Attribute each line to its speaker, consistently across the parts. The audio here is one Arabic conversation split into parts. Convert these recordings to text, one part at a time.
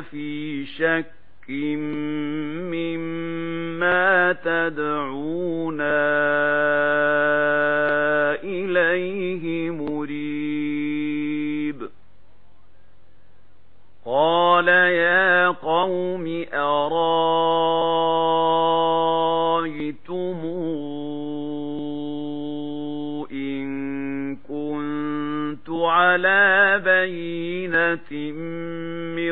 Speaker 1: في شك مما تدعون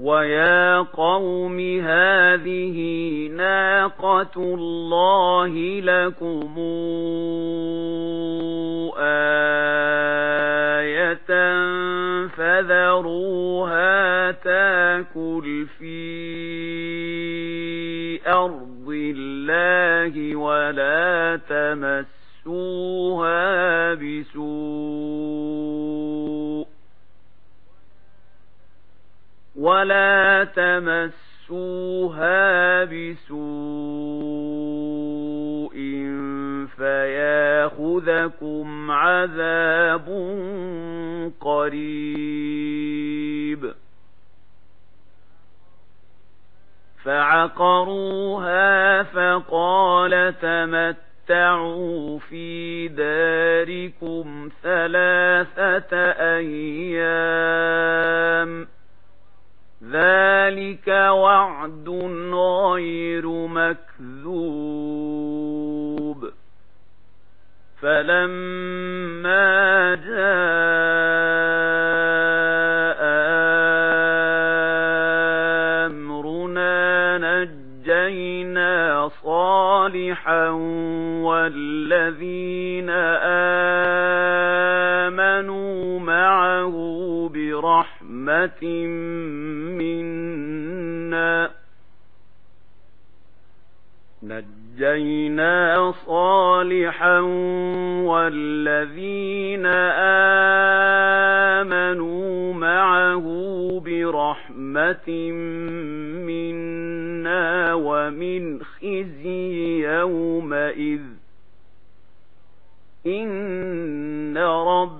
Speaker 1: وَيَا قَوْمِ هَذِهِ نَاقَةُ اللَّهِ لَكُمْ آيَةً فَذَرُوهَا تَأْكُلْ فِي أَرْضِ اللَّهِ وَلَا تَمَسُّوهَا بِسُوءٍ ولا تمسوها بسوء فياخذكم عذاب قريب فعقروها فقال تمتعوا في داركم ثلاثة أيام ذلك وعد غير مكذوب فلما جاء أمرنا نجينا صالحا والذين آمنوا برحمة منا نجينا صالحا والذين آمنوا معه برحمة منا ومن خزي يومئذ إن رب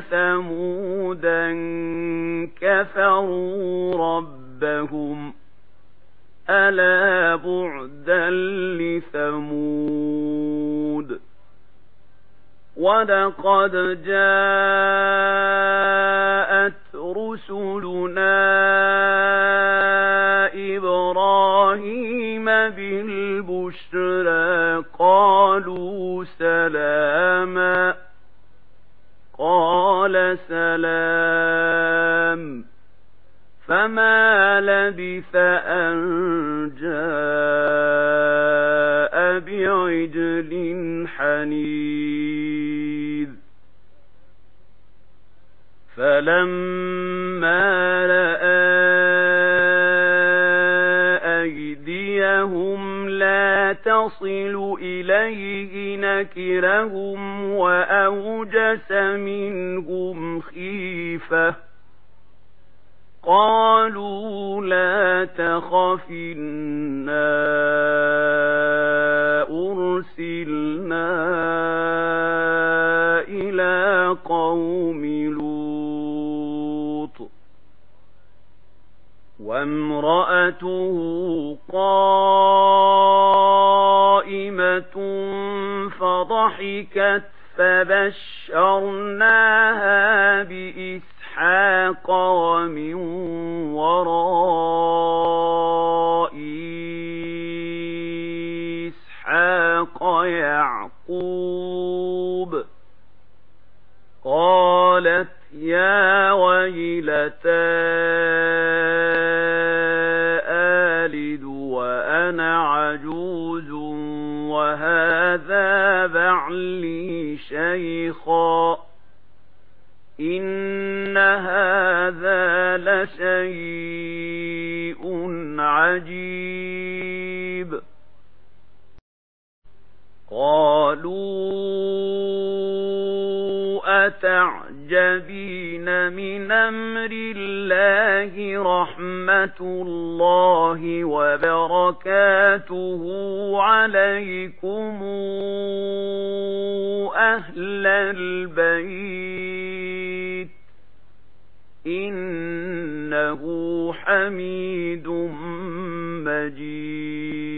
Speaker 1: ثمودا كفروا ربهم ألا بعدا لثمود ولقد جاءت رسلنا إبراهيم بالبشرى قالوا سلام السلام فما لبث أن جاء بعجل حنيذ. فلما لبث تصل إليه نكرهم وأوجس منهم خيفة. قالوا لا تخفنا أرسلنا إلى قوم لوط. وامرأته قال فضحكت فبشرناها بإسحاق ومن وراء إسحاق يعقوب قالت يا ويلتان لي شيخا. إن هذا لشيء عجيب. قالوا أتعلم مُعْجَبِينَ مِنْ أَمْرِ اللَّهِ رَحْمَةُ اللَّهِ وَبَرَكَاتُهُ عَلَيْكُمْ أَهْلَ الْبَيْتِ إِنَّهُ حَمِيدٌ مَّجِيدٌ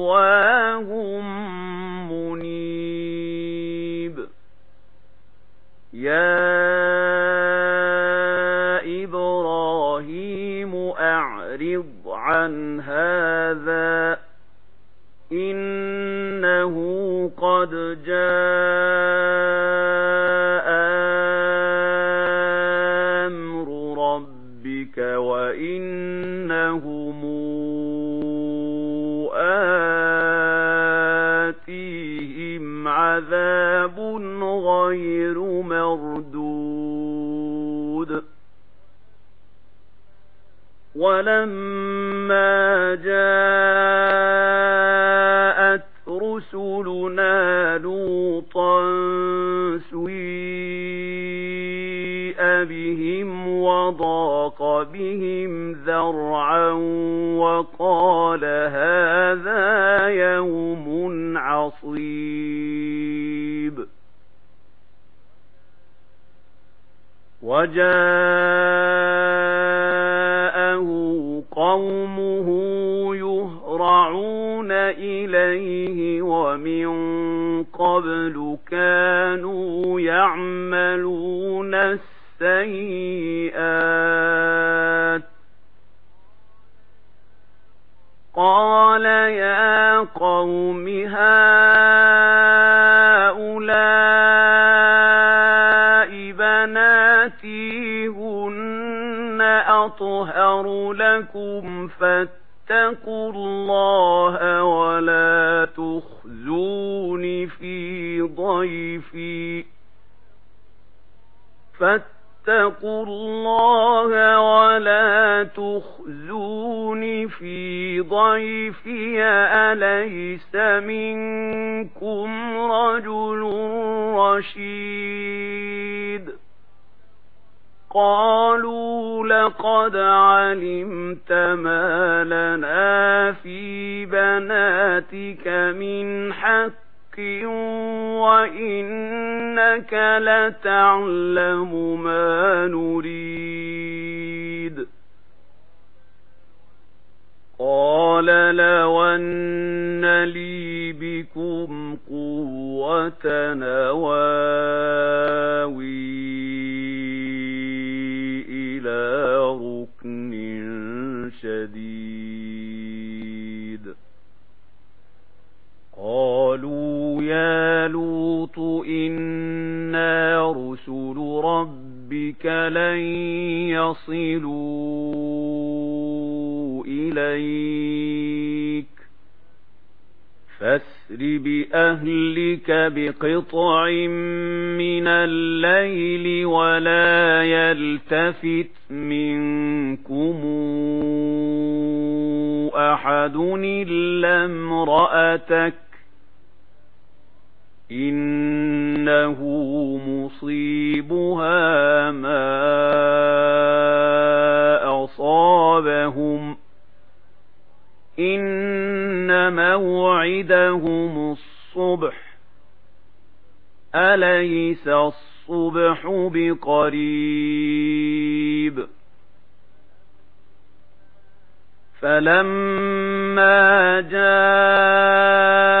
Speaker 1: أعرض عن هذا إنه قد جاء أمر ربك وإنهم آتيهم عذاب غير مر فَلَمَّا جَاءَتْ رُسُلُنَا لُوطًا سُيِّئَ بِهِمْ وَضَاقَ بِهِمْ ذَرْعًا وَقَالَ هَذَا يَوْمٌ عَصِيبٌ وَجَاءَ وقومه يهرعون إليه ومن قبل كانوا يعملون السيئات قال يا قوم هذا أَنَا أَطْهَرُ لَكُمْ فَاتَّقُوا اللَّهَ وَلَا تُخْزُونِ فِي ضَيْفِي فَاتَّقُوا اللَّهَ وَلَا تُخْزُونِ فِي ضَيْفِي أَلَيْسَ مِنكُمْ رَجُلٌ رَّشِيدٌ قالوا لقد علمت ما لنا في بناتك من حق وإنك لتعلم ما نريد. قال لو أن لي بكم قوة نواوي. أُولَئِكَ لَن يَصِلُوا إِلَيْكَ فَاسْرِ بِأَهْلِكَ بِقِطْعٍ مِنَ اللَّيْلِ وَلَا يَلْتَفِتْ مِنكُمْ أَحَدٌ إِلَّا امْرَأَتَكَ إِنَّهُ مُصِيبُهَا مَا أَصَابَهُمْ إِنَّ مَوْعِدَهُمُ الصُّبْحُ أَلَيْسَ الصُّبْحُ بِقَرِيبٍ فَلَمَّا جَاءَ